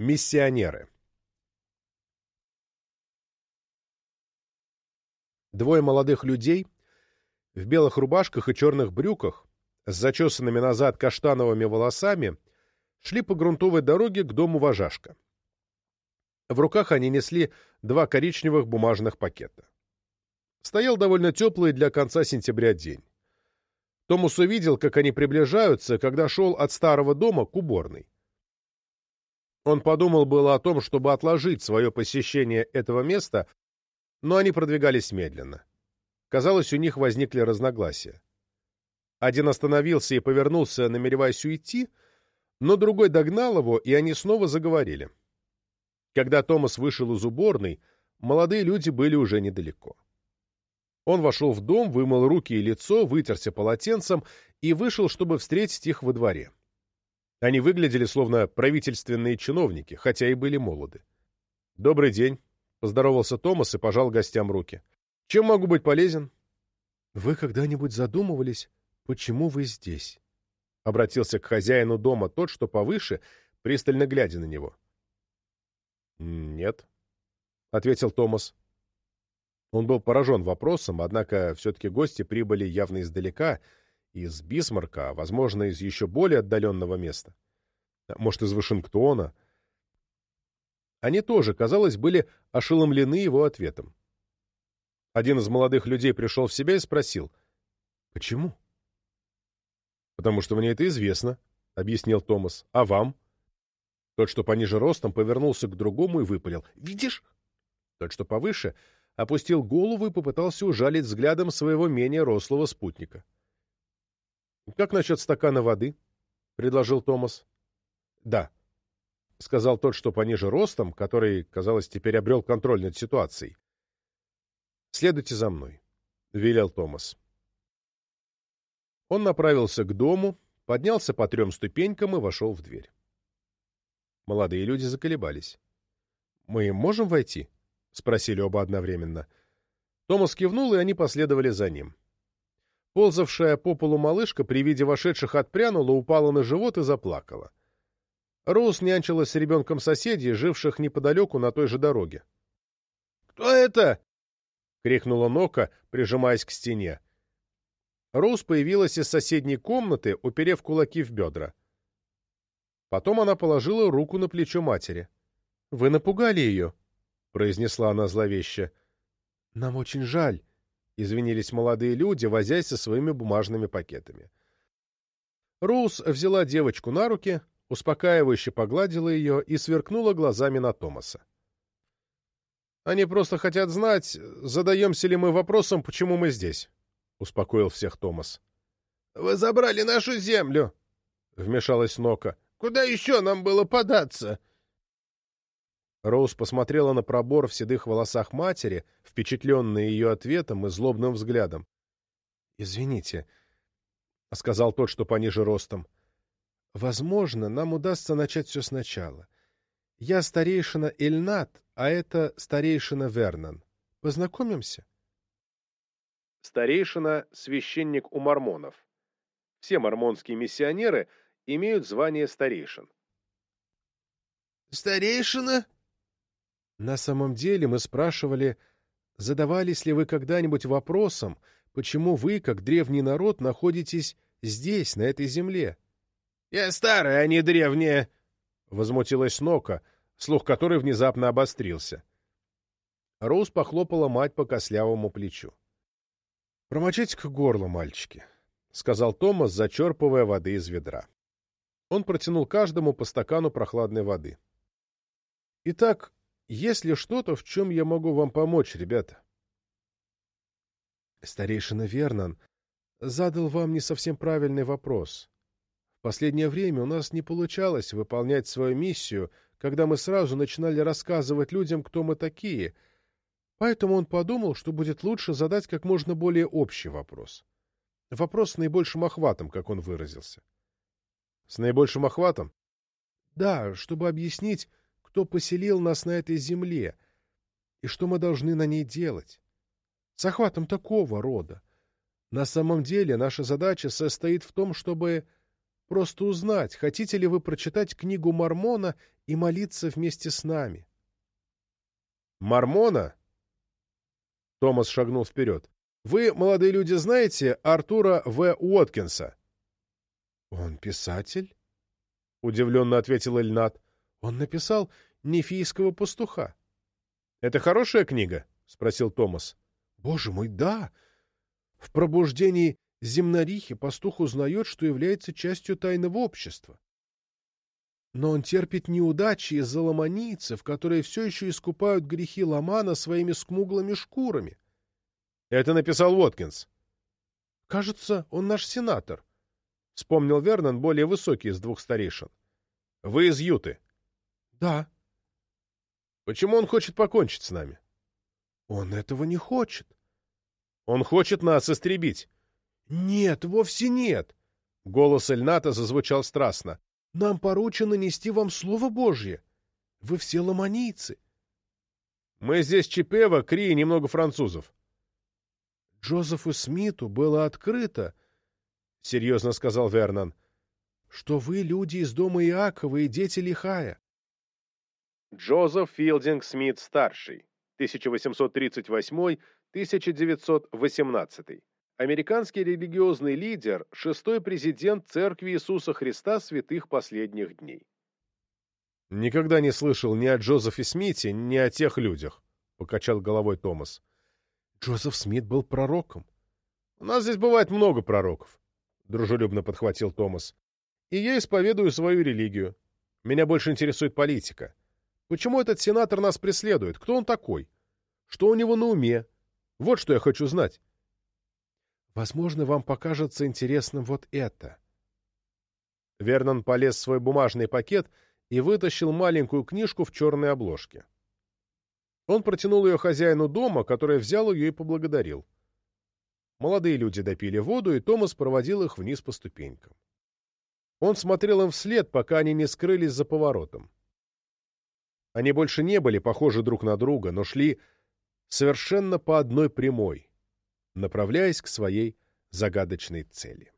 Миссионеры Двое молодых людей в белых рубашках и черных брюках с зачесанными назад каштановыми волосами шли по грунтовой дороге к дому вожашка. В руках они несли два коричневых бумажных пакета. Стоял довольно теплый для конца сентября день. Томас увидел, как они приближаются, когда шел от старого дома к уборной. Он подумал было о том, чтобы отложить свое посещение этого места, но они продвигались медленно. Казалось, у них возникли разногласия. Один остановился и повернулся, намереваясь уйти, но другой догнал его, и они снова заговорили. Когда Томас вышел из уборной, молодые люди были уже недалеко. Он вошел в дом, вымыл руки и лицо, вытерся полотенцем и вышел, чтобы встретить их во дворе. Они выглядели словно правительственные чиновники, хотя и были молоды. «Добрый день», — поздоровался Томас и пожал гостям руки. «Чем могу быть полезен?» «Вы когда-нибудь задумывались, почему вы здесь?» — обратился к хозяину дома тот, что повыше, пристально глядя на него. «Нет», — ответил Томас. Он был поражен вопросом, однако все-таки гости прибыли явно издалека, из Бисмарка, а, возможно, из еще более отдаленного места. Может, из Вашингтона. Они тоже, казалось, были ошеломлены его ответом. Один из молодых людей пришел в себя и спросил, «Почему?» «Потому что мне это известно», — объяснил Томас. «А вам?» Тот, что пониже ростом, повернулся к другому и выпалил. «Видишь?» Тот, что повыше, опустил голову и попытался ужалить взглядом своего менее рослого спутника. «Как насчет стакана воды?» — предложил Томас. «Да», — сказал тот, что пониже ростом, который, казалось, теперь обрел контроль над ситуацией. «Следуйте за мной», — велел Томас. Он направился к дому, поднялся по трем ступенькам и вошел в дверь. Молодые люди заколебались. «Мы можем войти?» — спросили оба одновременно. Томас кивнул, и они последовали за ним. Ползавшая по полу малышка при виде вошедших отпрянула, упала на живот и заплакала. Роуз нянчилась с ребенком соседей, живших неподалеку на той же дороге. «Кто это?» — крикнула Нока, прижимаясь к стене. Роуз появилась из соседней комнаты, уперев кулаки в бедра. Потом она положила руку на плечо матери. — Вы напугали ее, — произнесла она зловеще. — Нам очень жаль, — извинились молодые люди, возясь со своими бумажными пакетами. Роуз взяла девочку на руки, успокаивающе погладила ее и сверкнула глазами на Томаса. «Они просто хотят знать, задаемся ли мы вопросом, почему мы здесь», — успокоил всех Томас. «Вы забрали нашу землю», — вмешалась Нока. Куда еще нам было податься?» Роуз посмотрела на пробор в седых волосах матери, впечатленная ее ответом и злобным взглядом. «Извините», — сказал тот, что пониже ростом. «Возможно, нам удастся начать все сначала. Я старейшина Эльнат, а это старейшина Вернон. Познакомимся?» Старейшина — священник у мормонов. Все мормонские миссионеры — имеют звание старейшин. «Старейшина?» На самом деле мы спрашивали, задавались ли вы когда-нибудь вопросом, почему вы, как древний народ, находитесь здесь, на этой земле? «Я старая, а не древняя!» — возмутилась Нока, слух которой внезапно обострился. Роуз похлопала мать по кослявому плечу. «Промочите-ка горло, мальчики», — сказал Томас, зачерпывая воды из ведра. Он протянул каждому по стакану прохладной воды. «Итак, есть ли что-то, в чем я могу вам помочь, ребята?» Старейшина Вернан задал вам не совсем правильный вопрос. В последнее время у нас не получалось выполнять свою миссию, когда мы сразу начинали рассказывать людям, кто мы такие, поэтому он подумал, что будет лучше задать как можно более общий вопрос. Вопрос с наибольшим охватом, как он выразился. С наибольшим охватом? Да, чтобы объяснить, кто поселил нас на этой земле и что мы должны на ней делать. С охватом такого рода. На самом деле наша задача состоит в том, чтобы просто узнать, хотите ли вы прочитать книгу Мормона и молиться вместе с нами. «Мормона?» Томас шагнул вперед. «Вы, молодые люди, знаете Артура В. Уоткинса?» «Он писатель?» — удивленно ответил Эльнат. «Он написал «Нефийского пастуха». «Это хорошая книга?» — спросил Томас. «Боже мой, да! В пробуждении земнорихи пастух узнает, что является частью тайного общества. Но он терпит неудачи из-за ломанийцев, которые все еще искупают грехи Ломана своими скмуглыми шкурами. Это написал Уоткинс. Кажется, он наш сенатор. Вспомнил Вернон, более высокий из двух старейшин. Вы из Юты? Да. Почему он хочет покончить с нами? Он этого не хочет. Он хочет нас истребить. Нет, вовсе нет. Голос Эльната зазвучал страстно. Нам поручено нести вам Слово Божье. Вы все ломанийцы. Мы здесь Чипева, Кри и немного французов. Джозефу Смиту было открыто, — серьезно сказал Вернон, — что вы люди из дома Иакова и дети Лихая. Джозеф Филдинг Смит-старший, 1838-1918 американский религиозный лидер, шестой президент Церкви Иисуса Христа святых последних дней. «Никогда не слышал ни о Джозефе Смите, ни о тех людях», — покачал головой Томас. «Джозеф Смит был пророком». «У нас здесь бывает много пророков», — дружелюбно подхватил Томас. «И я исповедую свою религию. Меня больше интересует политика. Почему этот сенатор нас преследует? Кто он такой? Что у него на уме? Вот что я хочу знать». Возможно, вам покажется интересным вот это. Вернон полез в свой бумажный пакет и вытащил маленькую книжку в черной обложке. Он протянул ее хозяину дома, который взял ее и поблагодарил. Молодые люди допили воду, и Томас проводил их вниз по ступенькам. Он смотрел им вслед, пока они не скрылись за поворотом. Они больше не были похожи друг на друга, но шли совершенно по одной прямой, направляясь к своей загадочной цели.